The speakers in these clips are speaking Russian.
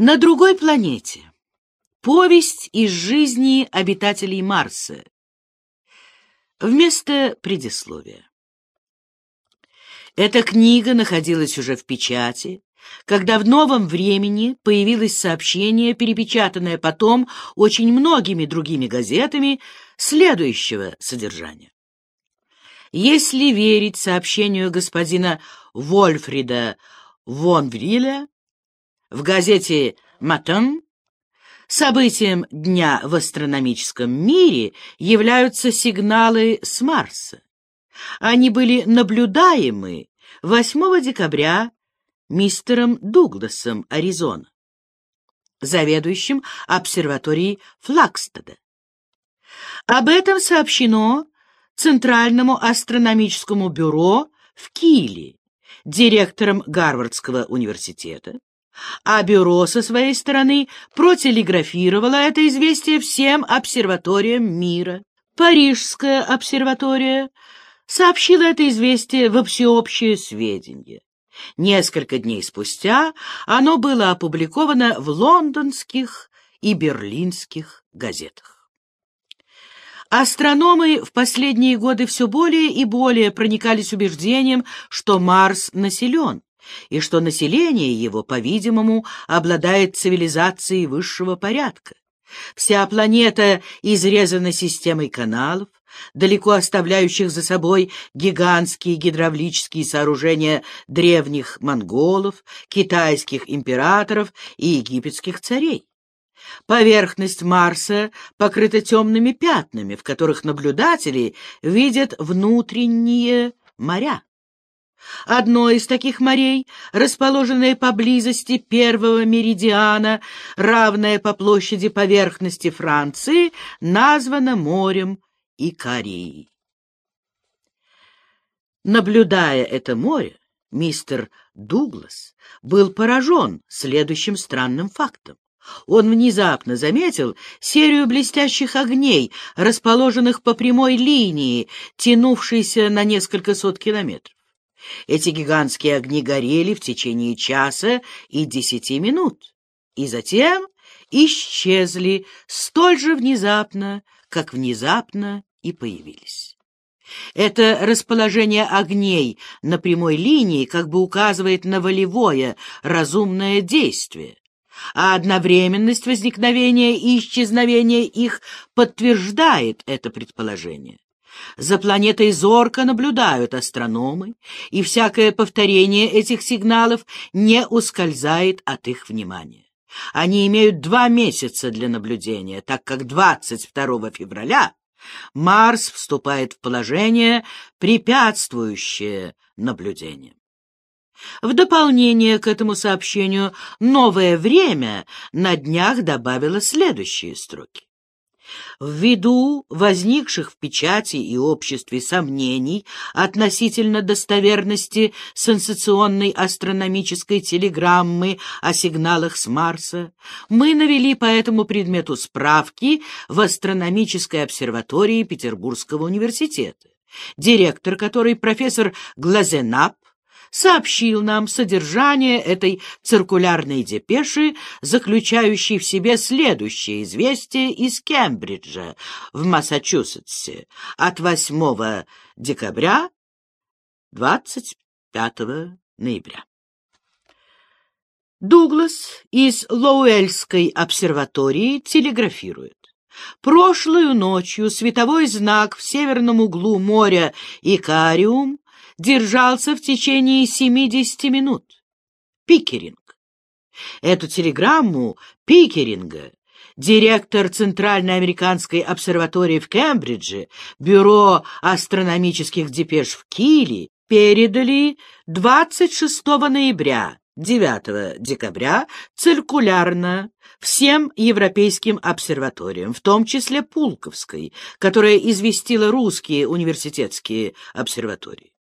На другой планете. Повесть из жизни обитателей Марса. Вместо предисловия. Эта книга находилась уже в печати, когда в новом времени появилось сообщение, перепечатанное потом очень многими другими газетами, следующего содержания. Если верить сообщению господина Вольфрида Вонвриля в газете «Матен», событием дня в астрономическом мире являются сигналы с Марса. Они были наблюдаемы 8 декабря мистером Дугласом, Аризона, заведующим обсерваторией Флагстеда. Об этом сообщено Центральному астрономическому бюро в Киле, директором Гарвардского университета, а бюро со своей стороны протелеграфировало это известие всем обсерваториям мира. Парижская обсерватория сообщила это известие во всеобщее сведение. Несколько дней спустя оно было опубликовано в лондонских и берлинских газетах. Астрономы в последние годы все более и более проникались убеждением, что Марс населен, и что население его, по-видимому, обладает цивилизацией высшего порядка. Вся планета изрезана системой каналов, далеко оставляющих за собой гигантские гидравлические сооружения древних монголов, китайских императоров и египетских царей. Поверхность Марса покрыта темными пятнами, в которых наблюдатели видят внутренние моря. Одно из таких морей, расположенное поблизости первого меридиана, равное по площади поверхности Франции, названо морем Икарии. Наблюдая это море, мистер Дуглас был поражен следующим странным фактом. Он внезапно заметил серию блестящих огней, расположенных по прямой линии, тянувшейся на несколько сот километров. Эти гигантские огни горели в течение часа и десяти минут, и затем исчезли столь же внезапно, как внезапно и появились. Это расположение огней на прямой линии как бы указывает на волевое, разумное действие, а одновременность возникновения и исчезновения их подтверждает это предположение. За планетой зорко наблюдают астрономы, и всякое повторение этих сигналов не ускользает от их внимания. Они имеют два месяца для наблюдения, так как 22 февраля Марс вступает в положение, препятствующее наблюдениям. В дополнение к этому сообщению «Новое время» на днях добавило следующие строки. Ввиду возникших в печати и обществе сомнений относительно достоверности сенсационной астрономической телеграммы о сигналах с Марса, мы навели по этому предмету справки в астрономической обсерватории Петербургского университета, директор которой профессор Глазенап сообщил нам содержание этой циркулярной депеши, заключающей в себе следующее известие из Кембриджа в Массачусетсе от 8 декабря 25 ноября. Дуглас из Лоуэльской обсерватории телеграфирует. Прошлую ночью световой знак в северном углу моря Икариум держался в течение 70 минут. Пикеринг. Эту телеграмму Пикеринга директор Центральной американской обсерватории в Кембридже, Бюро астрономических депеш в Киле, передали 26 ноября, 9 декабря, циркулярно всем европейским обсерваториям, в том числе Пулковской, которая известила русские университетские обсерватории.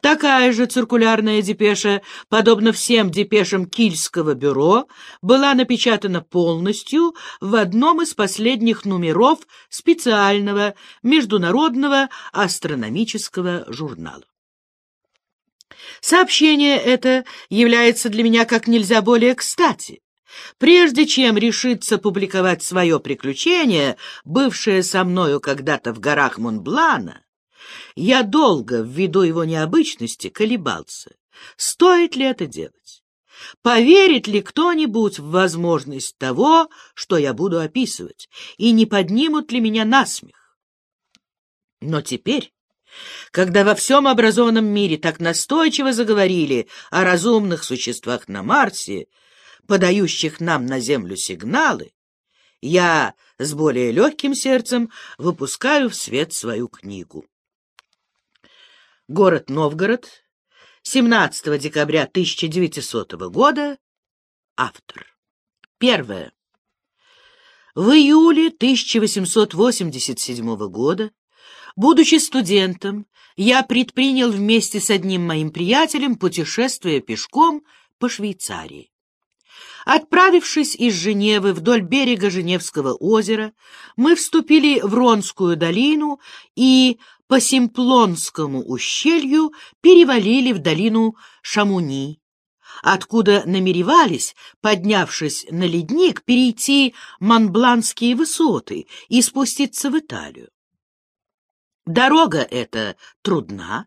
Такая же циркулярная депеша, подобно всем депешам Кильского бюро, была напечатана полностью в одном из последних номеров специального международного астрономического журнала. Сообщение это является для меня как нельзя более кстати, Прежде чем решиться публиковать свое приключение, бывшее со мною когда-то в горах Монблана, я долго, ввиду его необычности, колебался, стоит ли это делать. Поверит ли кто-нибудь в возможность того, что я буду описывать, и не поднимут ли меня на смех? Но теперь, когда во всем образованном мире так настойчиво заговорили о разумных существах на Марсе, подающих нам на Землю сигналы, я с более легким сердцем выпускаю в свет свою книгу. Город Новгород, 17 декабря 1900 года. Автор. Первое. В июле 1887 года, будучи студентом, я предпринял вместе с одним моим приятелем путешествие пешком по Швейцарии. Отправившись из Женевы вдоль берега Женевского озера, мы вступили в Ронскую долину и по Симплонскому ущелью перевалили в долину Шамуни, откуда намеревались, поднявшись на ледник, перейти Монбланские высоты и спуститься в Италию. Дорога эта трудна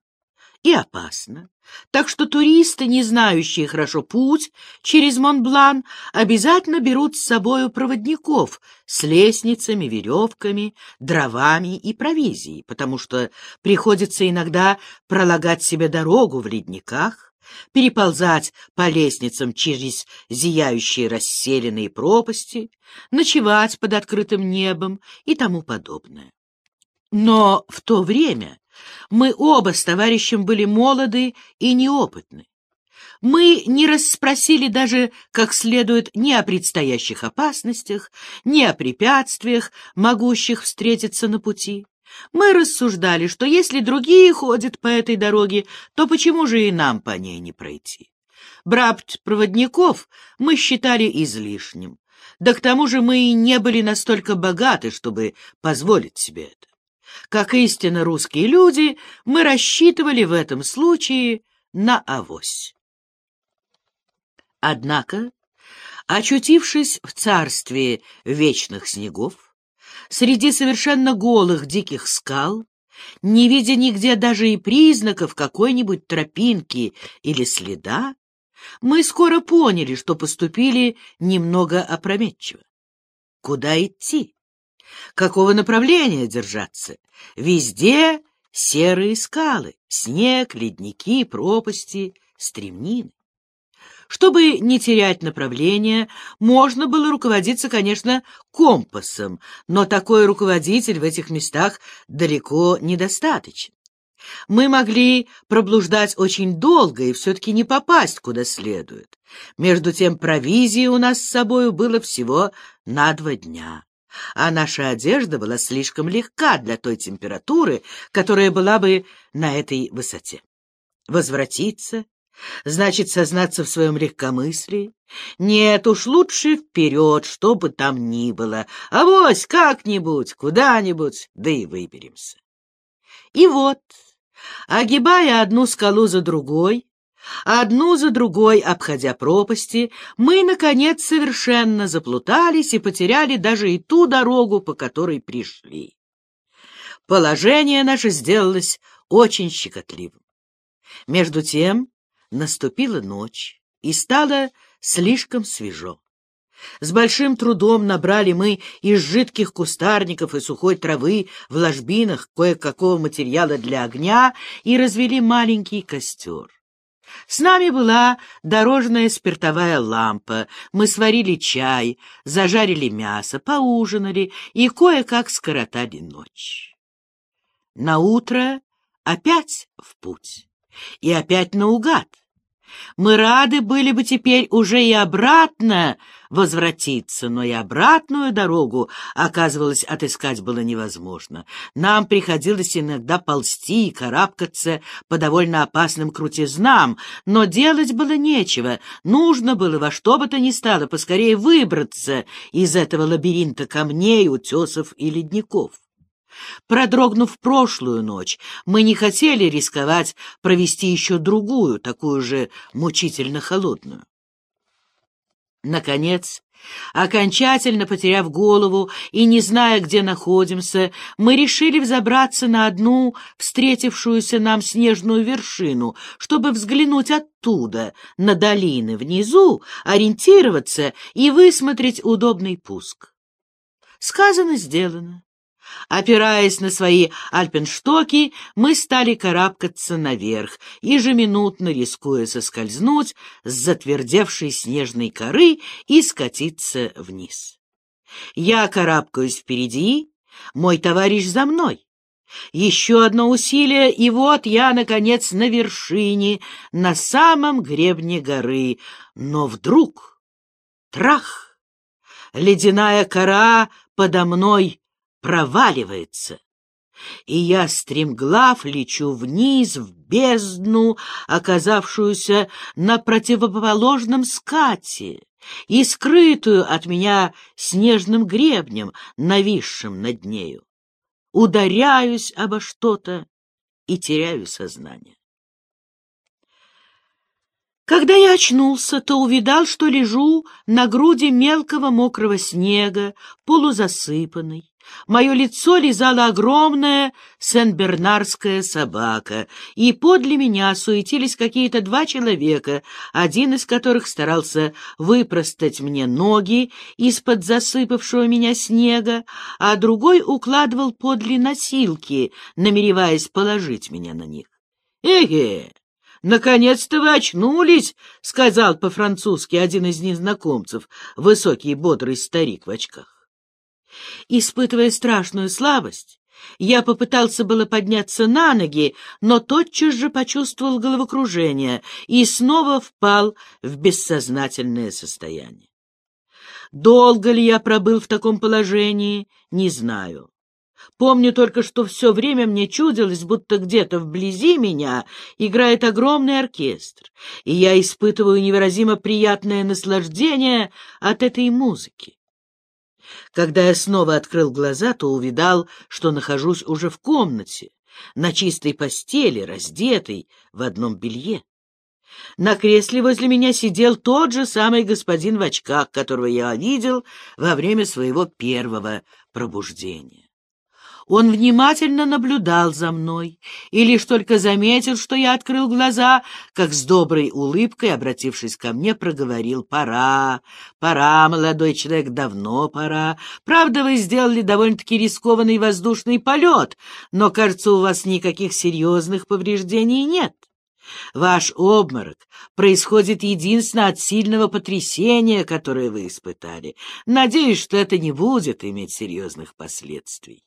и опасна, так что туристы, не знающие хорошо путь через Монблан, обязательно берут с собою проводников с лестницами, веревками, дровами и провизией, потому что приходится иногда пролагать себе дорогу в ледниках, переползать по лестницам через зияющие расселенные пропасти, ночевать под открытым небом и тому подобное. Но в то время мы оба с товарищем были молоды и неопытны. Мы не расспросили даже как следует ни о предстоящих опасностях, ни о препятствиях, могущих встретиться на пути. Мы рассуждали, что если другие ходят по этой дороге, то почему же и нам по ней не пройти? Брабт проводников мы считали излишним, да к тому же мы и не были настолько богаты, чтобы позволить себе это. Как истинно русские люди, мы рассчитывали в этом случае на авось. Однако, очутившись в царстве вечных снегов, среди совершенно голых диких скал, не видя нигде даже и признаков какой-нибудь тропинки или следа, мы скоро поняли, что поступили немного опрометчиво. Куда идти? Какого направления держаться? Везде серые скалы, снег, ледники, пропасти, стремнины. Чтобы не терять направление, можно было руководиться, конечно, компасом, но такой руководитель в этих местах далеко недостаточен. Мы могли проблуждать очень долго и все-таки не попасть куда следует. Между тем провизии у нас с собою было всего на два дня а наша одежда была слишком легка для той температуры, которая была бы на этой высоте. Возвратиться значит сознаться в своем легкомыслии. Нет уж, лучше вперед, что бы там ни было, а вось как-нибудь, куда-нибудь, да и выберемся. И вот, огибая одну скалу за другой, Одну за другой, обходя пропасти, мы, наконец, совершенно заплутались и потеряли даже и ту дорогу, по которой пришли. Положение наше сделалось очень щекотливым. Между тем наступила ночь, и стало слишком свежо. С большим трудом набрали мы из жидких кустарников и сухой травы в ложбинах кое-какого материала для огня и развели маленький костер. С нами была дорожная спиртовая лампа, мы сварили чай, зажарили мясо, поужинали и кое-как скоротали ночь. На утро опять в путь и опять наугад. Мы рады были бы теперь уже и обратно возвратиться, но и обратную дорогу, оказывалось, отыскать было невозможно. Нам приходилось иногда ползти и карабкаться по довольно опасным крутизнам, но делать было нечего, нужно было во что бы то ни стало поскорее выбраться из этого лабиринта камней, утесов и ледников. Продрогнув прошлую ночь, мы не хотели рисковать провести еще другую, такую же мучительно холодную. Наконец, окончательно потеряв голову и не зная, где находимся, мы решили взобраться на одну встретившуюся нам снежную вершину, чтобы взглянуть оттуда, на долины внизу, ориентироваться и высмотреть удобный пуск. Сказано, сделано. Опираясь на свои альпенштоки, мы стали карабкаться наверх, ежеминутно рискуя соскользнуть с затвердевшей снежной коры и скатиться вниз. Я карабкаюсь впереди, мой товарищ за мной. Еще одно усилие, и вот я, наконец, на вершине, на самом гребне горы. Но вдруг... Трах! Ледяная кора подо мной проваливается, и я стремглав лечу вниз в бездну, оказавшуюся на противоположном скате и скрытую от меня снежным гребнем, нависшим над нею. Ударяюсь обо что-то и теряю сознание. Когда я очнулся, то увидал, что лежу на груди мелкого мокрого снега, полузасыпанный. Мое лицо лизала огромная сен-бернарская собака, и подле меня суетились какие-то два человека, один из которых старался выпростать мне ноги из-под засыпавшего меня снега, а другой укладывал подле носилки, намереваясь положить меня на них. «Эге! «Наконец-то вы очнулись!» — сказал по-французски один из незнакомцев, высокий бодрый старик в очках. Испытывая страшную слабость, я попытался было подняться на ноги, но тотчас же почувствовал головокружение и снова впал в бессознательное состояние. Долго ли я пробыл в таком положении, не знаю. Помню только, что все время мне чудилось, будто где-то вблизи меня играет огромный оркестр, и я испытываю невыразимо приятное наслаждение от этой музыки. Когда я снова открыл глаза, то увидал, что нахожусь уже в комнате, на чистой постели, раздетой в одном белье. На кресле возле меня сидел тот же самый господин в очках, которого я видел во время своего первого пробуждения. Он внимательно наблюдал за мной и лишь только заметил, что я открыл глаза, как с доброй улыбкой, обратившись ко мне, проговорил «Пора, пора, молодой человек, давно пора. Правда, вы сделали довольно-таки рискованный воздушный полет, но, кажется, у вас никаких серьезных повреждений нет». Ваш обморок происходит единственно от сильного потрясения, которое вы испытали. Надеюсь, что это не будет иметь серьезных последствий.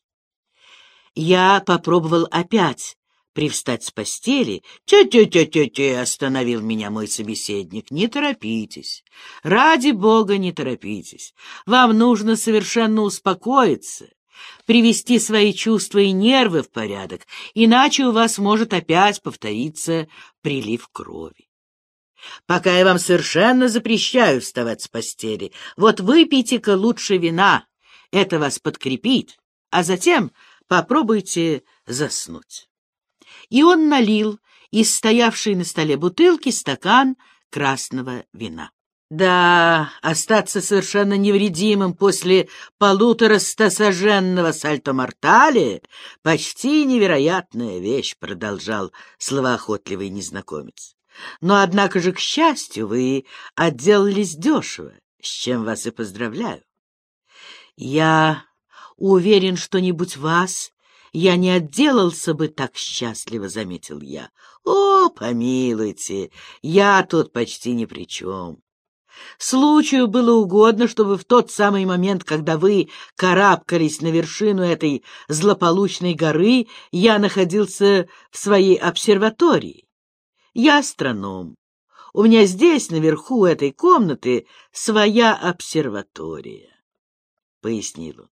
Я попробовал опять привстать с постели. «Тю-тю-тю-тю-тю!» — остановил меня мой собеседник. «Не торопитесь. Ради бога, не торопитесь. Вам нужно совершенно успокоиться, привести свои чувства и нервы в порядок, иначе у вас может опять повториться прилив крови. Пока я вам совершенно запрещаю вставать с постели. Вот выпейте-ка лучше вина, это вас подкрепит, а затем Попробуйте заснуть. И он налил из стоявшей на столе бутылки стакан красного вина. Да, остаться совершенно невредимым после полуторастосоженного сальто-мортали — почти невероятная вещь, — продолжал словоохотливый незнакомец. Но, однако же, к счастью, вы отделались дешево, с чем вас и поздравляю. Я Уверен, что-нибудь вас я не отделался бы так счастливо, — заметил я. О, помилуйте, я тут почти ни при чем. Случаю было угодно, чтобы в тот самый момент, когда вы карабкались на вершину этой злополучной горы, я находился в своей обсерватории. Я астроном. У меня здесь, наверху этой комнаты, своя обсерватория, — пояснил он.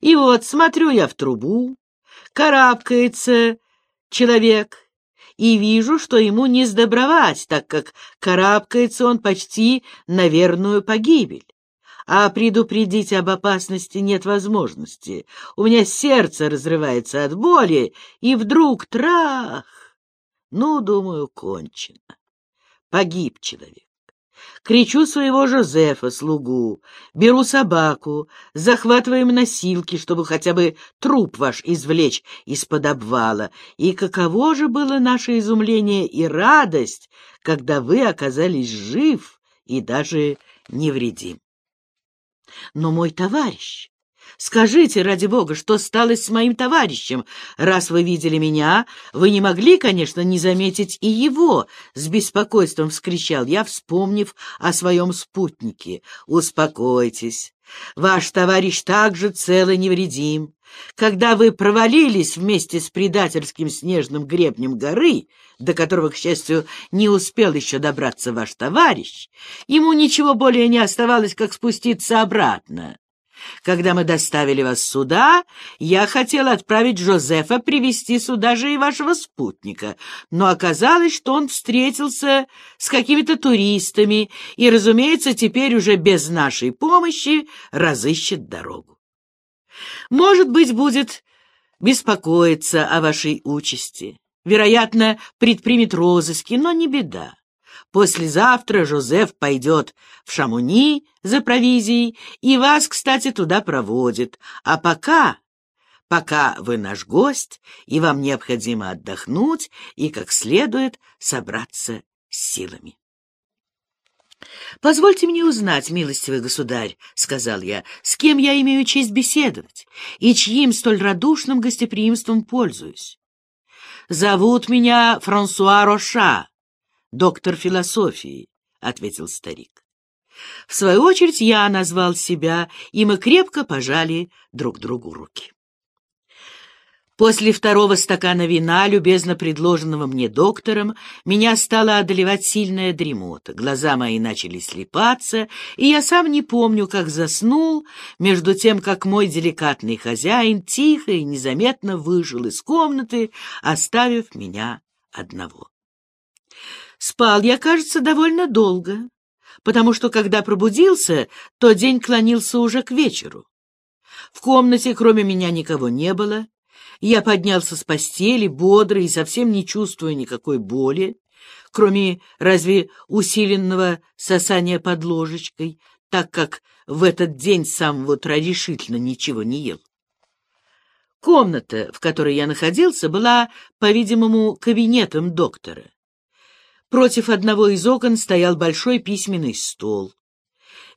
И вот смотрю я в трубу, карабкается человек, и вижу, что ему не сдобровать, так как карабкается он почти на верную погибель. А предупредить об опасности нет возможности. У меня сердце разрывается от боли, и вдруг трах! Ну, думаю, кончено. Погиб человек. Кричу своего Жозефа, слугу, беру собаку, захватываем носилки, чтобы хотя бы труп ваш извлечь из-под обвала. И каково же было наше изумление и радость, когда вы оказались жив и даже невредим. Но мой товарищ, Скажите, ради бога, что стало с моим товарищем? Раз вы видели меня, вы не могли, конечно, не заметить и его, — с беспокойством вскричал я, вспомнив о своем спутнике. Успокойтесь. Ваш товарищ также цел и невредим. Когда вы провалились вместе с предательским снежным гребнем горы, до которого, к счастью, не успел еще добраться ваш товарищ, ему ничего более не оставалось, как спуститься обратно. Когда мы доставили вас сюда, я хотел отправить Жозефа привести сюда же и вашего спутника, но оказалось, что он встретился с какими-то туристами и, разумеется, теперь уже без нашей помощи разыщет дорогу. Может быть, будет беспокоиться о вашей участи. Вероятно, предпримет розыски, но не беда. Послезавтра Жозеф пойдет в Шамуни за провизией, и вас, кстати, туда проводит. А пока, пока вы наш гость, и вам необходимо отдохнуть и как следует собраться с силами. «Позвольте мне узнать, милостивый государь, — сказал я, — с кем я имею честь беседовать и чьим столь радушным гостеприимством пользуюсь. Зовут меня Франсуа Роша, доктор философии, — ответил старик. В свою очередь я назвал себя, и мы крепко пожали друг другу руки. После второго стакана вина, любезно предложенного мне доктором, меня стала одолевать сильная дремота. Глаза мои начали слепаться, и я сам не помню, как заснул, между тем, как мой деликатный хозяин тихо и незаметно выжил из комнаты, оставив меня одного. Спал я, кажется, довольно долго, потому что, когда пробудился, то день клонился уже к вечеру. В комнате кроме меня никого не было. Я поднялся с постели, бодрый и совсем не чувствуя никакой боли, кроме разве усиленного сосания под ложечкой, так как в этот день сам вот решительно ничего не ел. Комната, в которой я находился, была, по-видимому, кабинетом доктора. Против одного из окон стоял большой письменный стол,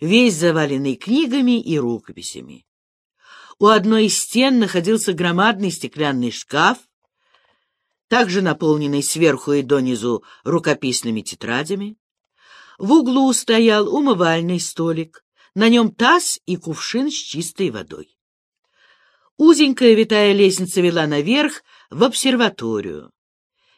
весь заваленный книгами и рукописями. У одной из стен находился громадный стеклянный шкаф, также наполненный сверху и донизу рукописными тетрадями. В углу стоял умывальный столик, на нем таз и кувшин с чистой водой. Узенькая витая лестница вела наверх в обсерваторию.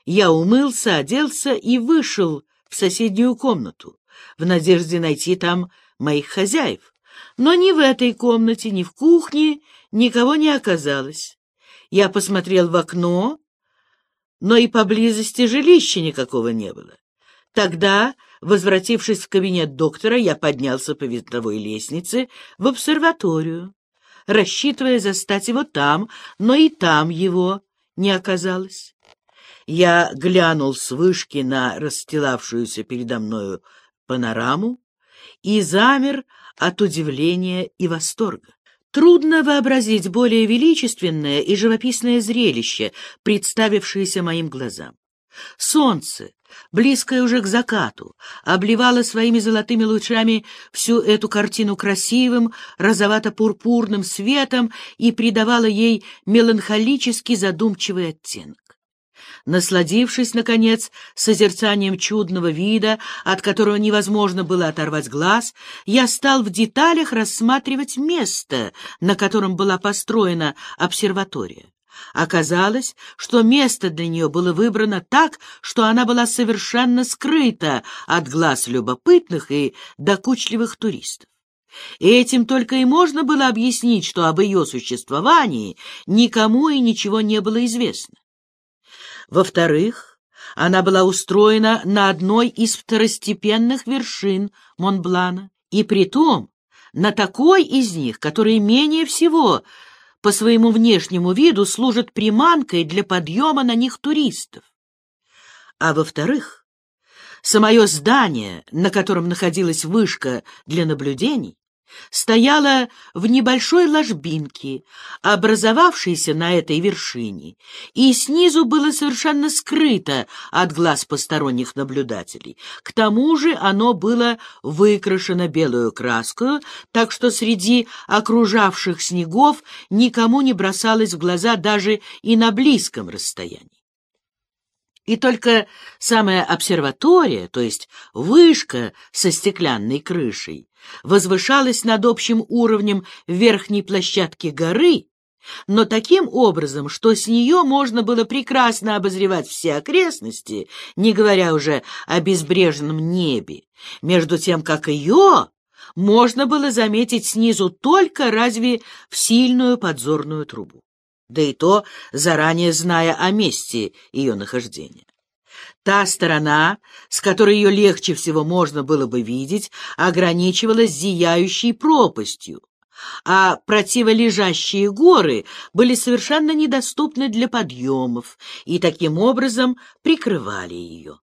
Я умылся, оделся и вышел в соседнюю комнату, в надежде найти там моих хозяев. Но ни в этой комнате, ни в кухне никого не оказалось. Я посмотрел в окно, но и поблизости жилища никакого не было. Тогда, возвратившись в кабинет доктора, я поднялся по винтовой лестнице в обсерваторию, рассчитывая застать его там, но и там его не оказалось. Я глянул с вышки на расстилавшуюся передо мною панораму и замер от удивления и восторга. Трудно вообразить более величественное и живописное зрелище, представившееся моим глазам. Солнце, близкое уже к закату, обливало своими золотыми лучами всю эту картину красивым, розовато-пурпурным светом и придавало ей меланхолически задумчивый оттенок. Насладившись, наконец, созерцанием чудного вида, от которого невозможно было оторвать глаз, я стал в деталях рассматривать место, на котором была построена обсерватория. Оказалось, что место для нее было выбрано так, что она была совершенно скрыта от глаз любопытных и докучливых туристов. И этим только и можно было объяснить, что об ее существовании никому и ничего не было известно. Во-вторых, она была устроена на одной из второстепенных вершин Монблана, и притом на такой из них, который менее всего по своему внешнему виду служит приманкой для подъема на них туристов. А во-вторых, Самое здание, на котором находилась вышка для наблюдений, стояла в небольшой ложбинке, образовавшейся на этой вершине, и снизу было совершенно скрыто от глаз посторонних наблюдателей. К тому же оно было выкрашено белую краской, так что среди окружавших снегов никому не бросалось в глаза даже и на близком расстоянии. И только самая обсерватория, то есть вышка со стеклянной крышей, возвышалась над общим уровнем верхней площадки горы, но таким образом, что с нее можно было прекрасно обозревать все окрестности, не говоря уже о безбрежном небе, между тем, как ее можно было заметить снизу только разве в сильную подзорную трубу да и то заранее зная о месте ее нахождения. Та сторона, с которой ее легче всего можно было бы видеть, ограничивалась зияющей пропастью, а противолежащие горы были совершенно недоступны для подъемов и таким образом прикрывали ее.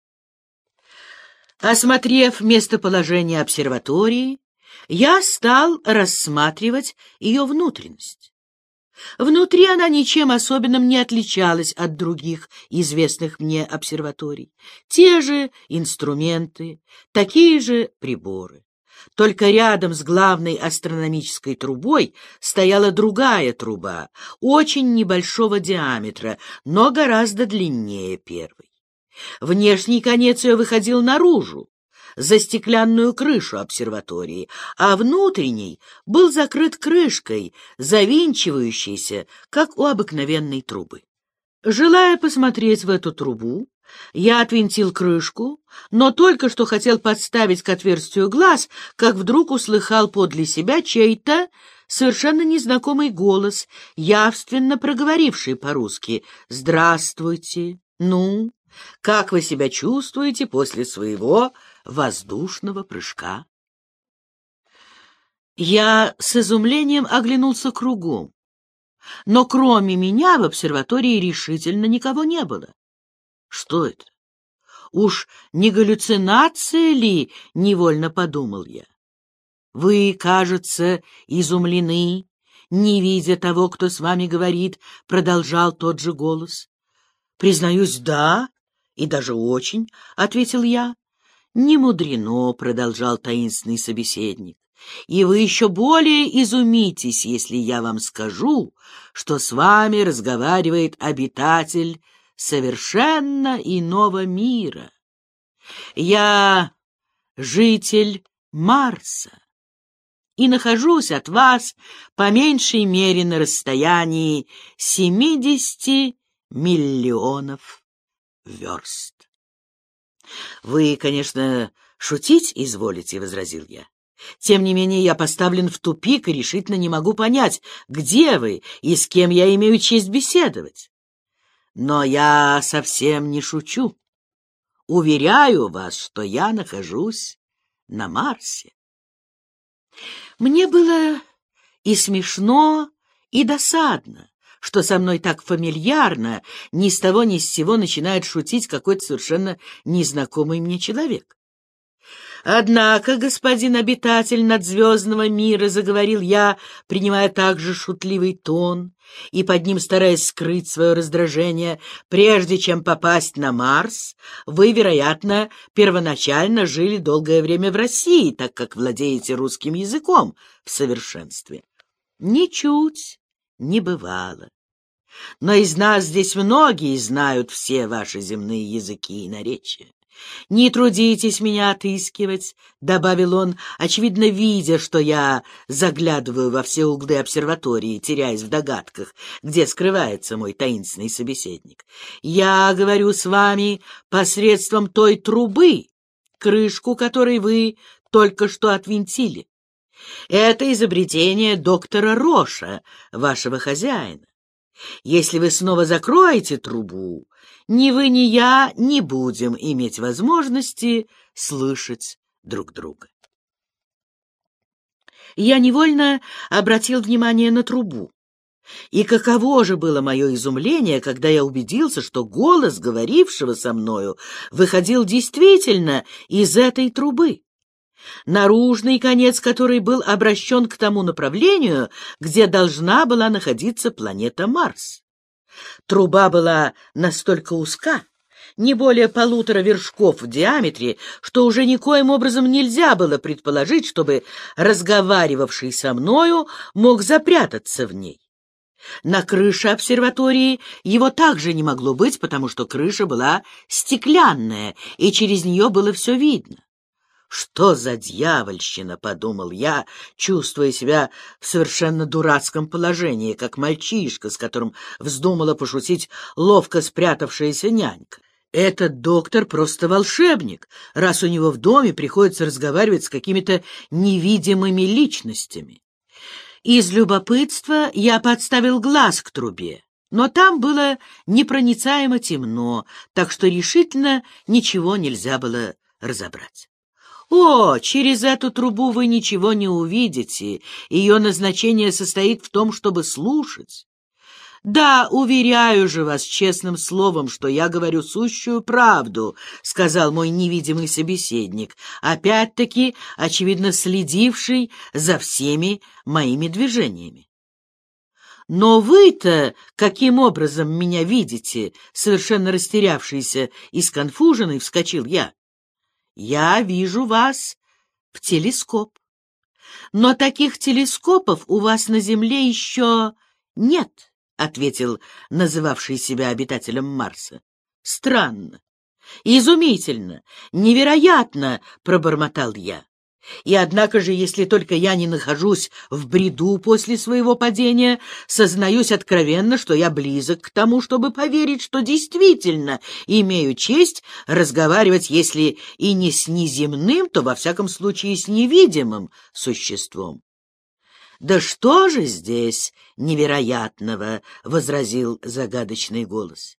Осмотрев местоположение обсерватории, я стал рассматривать ее внутренность. Внутри она ничем особенным не отличалась от других известных мне обсерваторий. Те же инструменты, такие же приборы. Только рядом с главной астрономической трубой стояла другая труба, очень небольшого диаметра, но гораздо длиннее первой. Внешний конец ее выходил наружу, за стеклянную крышу обсерватории, а внутренний был закрыт крышкой, завинчивающейся, как у обыкновенной трубы. Желая посмотреть в эту трубу, я отвинтил крышку, но только что хотел подставить к отверстию глаз, как вдруг услыхал подле себя чей-то совершенно незнакомый голос, явственно проговоривший по-русски «Здравствуйте! Ну, как вы себя чувствуете после своего воздушного прыжка. Я с изумлением оглянулся кругом, но кроме меня в обсерватории решительно никого не было. Что это? Уж не галлюцинация ли, невольно подумал я. Вы, кажется, изумлены, не видя того, кто с вами говорит, продолжал тот же голос. Признаюсь, да, и даже очень, — ответил я. «Не мудрено», — продолжал таинственный собеседник, «и вы еще более изумитесь, если я вам скажу, что с вами разговаривает обитатель совершенно иного мира. Я житель Марса и нахожусь от вас по меньшей мере на расстоянии семидесяти миллионов верст. — Вы, конечно, шутить изволите, — возразил я. Тем не менее, я поставлен в тупик и решительно не могу понять, где вы и с кем я имею честь беседовать. Но я совсем не шучу. Уверяю вас, что я нахожусь на Марсе. Мне было и смешно, и досадно что со мной так фамильярно, ни с того ни с сего начинает шутить какой-то совершенно незнакомый мне человек. Однако, господин обитатель надзвездного мира, — заговорил я, принимая также шутливый тон и под ним стараясь скрыть свое раздражение, прежде чем попасть на Марс, вы, вероятно, первоначально жили долгое время в России, так как владеете русским языком в совершенстве. Ничуть не бывало. Но из нас здесь многие знают все ваши земные языки и наречия. «Не трудитесь меня отыскивать», — добавил он, очевидно видя, что я заглядываю во все углы обсерватории, теряясь в догадках, где скрывается мой таинственный собеседник. «Я говорю с вами посредством той трубы, крышку которой вы только что отвинтили. Это изобретение доктора Роша, вашего хозяина. Если вы снова закроете трубу, ни вы, ни я не будем иметь возможности слышать друг друга. Я невольно обратил внимание на трубу. И каково же было мое изумление, когда я убедился, что голос говорившего со мною выходил действительно из этой трубы. Наружный конец которой был обращен к тому направлению, где должна была находиться планета Марс. Труба была настолько узка, не более полутора вершков в диаметре, что уже никоим образом нельзя было предположить, чтобы разговаривавший со мною мог запрятаться в ней. На крыше обсерватории его также не могло быть, потому что крыша была стеклянная, и через нее было все видно. «Что за дьявольщина?» — подумал я, чувствуя себя в совершенно дурацком положении, как мальчишка, с которым вздумала пошутить ловко спрятавшаяся нянька. Этот доктор просто волшебник, раз у него в доме приходится разговаривать с какими-то невидимыми личностями. Из любопытства я подставил глаз к трубе, но там было непроницаемо темно, так что решительно ничего нельзя было разобрать. «О, через эту трубу вы ничего не увидите. Ее назначение состоит в том, чтобы слушать. «Да, уверяю же вас честным словом, что я говорю сущую правду», — сказал мой невидимый собеседник, опять-таки, очевидно, следивший за всеми моими движениями. «Но вы-то каким образом меня видите?» Совершенно растерявшийся и сконфуженный вскочил я. «Я вижу вас в телескоп. Но таких телескопов у вас на Земле еще нет» ответил называвший себя обитателем Марса. Странно, изумительно, невероятно, пробормотал я. И однако же, если только я не нахожусь в бреду после своего падения, сознаюсь откровенно, что я близок к тому, чтобы поверить, что действительно имею честь разговаривать, если и не с неземным, то во всяком случае с невидимым существом. «Да что же здесь невероятного?» — возразил загадочный голос.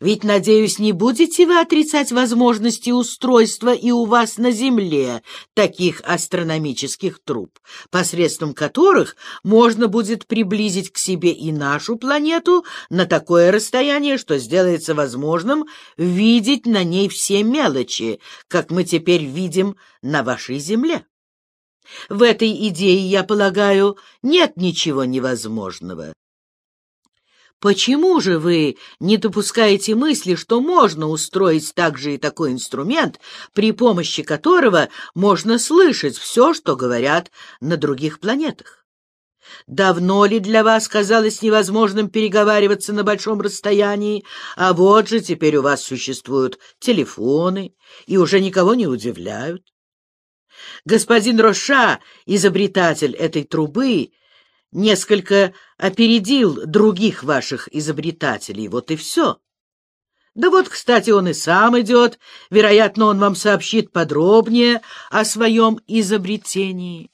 «Ведь, надеюсь, не будете вы отрицать возможности устройства и у вас на Земле таких астрономических труб, посредством которых можно будет приблизить к себе и нашу планету на такое расстояние, что сделается возможным видеть на ней все мелочи, как мы теперь видим на вашей Земле?» В этой идее, я полагаю, нет ничего невозможного. Почему же вы не допускаете мысли, что можно устроить также и такой инструмент, при помощи которого можно слышать все, что говорят на других планетах? Давно ли для вас казалось невозможным переговариваться на большом расстоянии, а вот же теперь у вас существуют телефоны и уже никого не удивляют? Господин Роша, изобретатель этой трубы, несколько опередил других ваших изобретателей. Вот и все. Да вот, кстати, он и сам идет. Вероятно, он вам сообщит подробнее о своем изобретении.